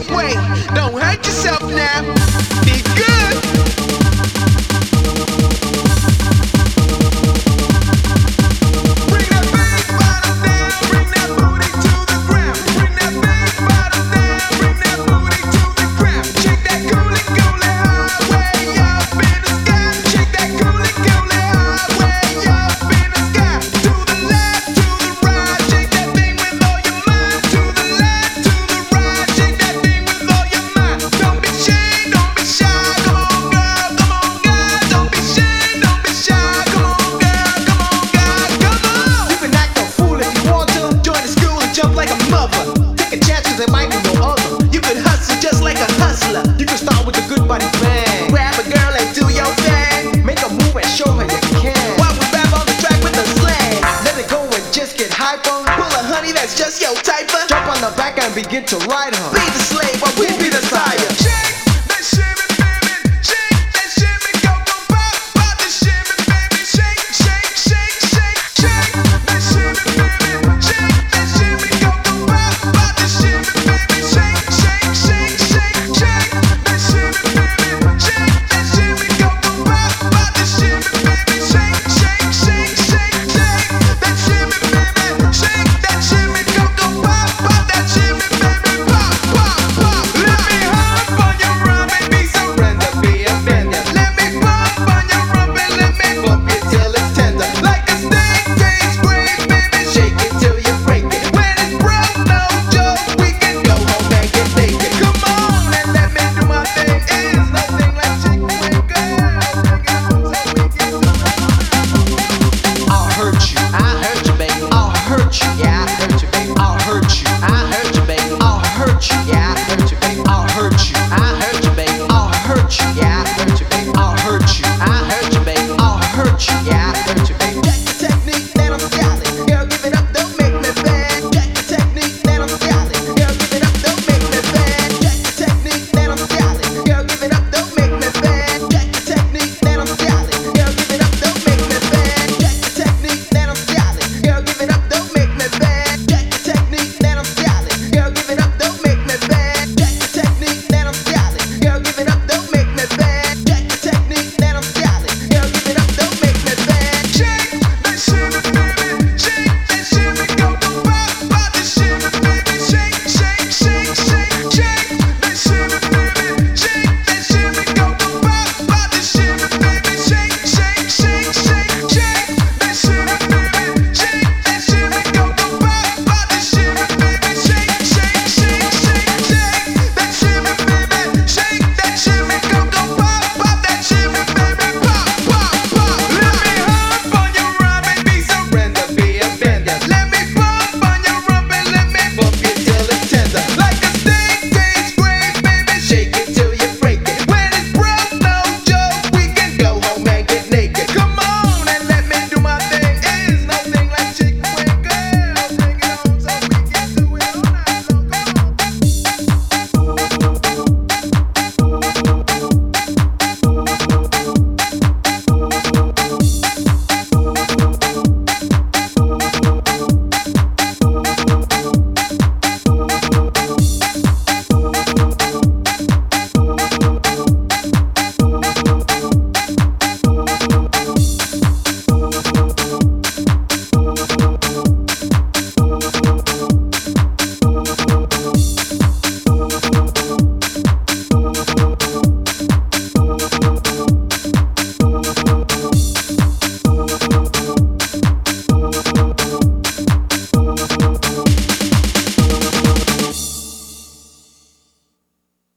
that way. Don't hurt yourself now. to ride her. Be the slave, but we be the sire.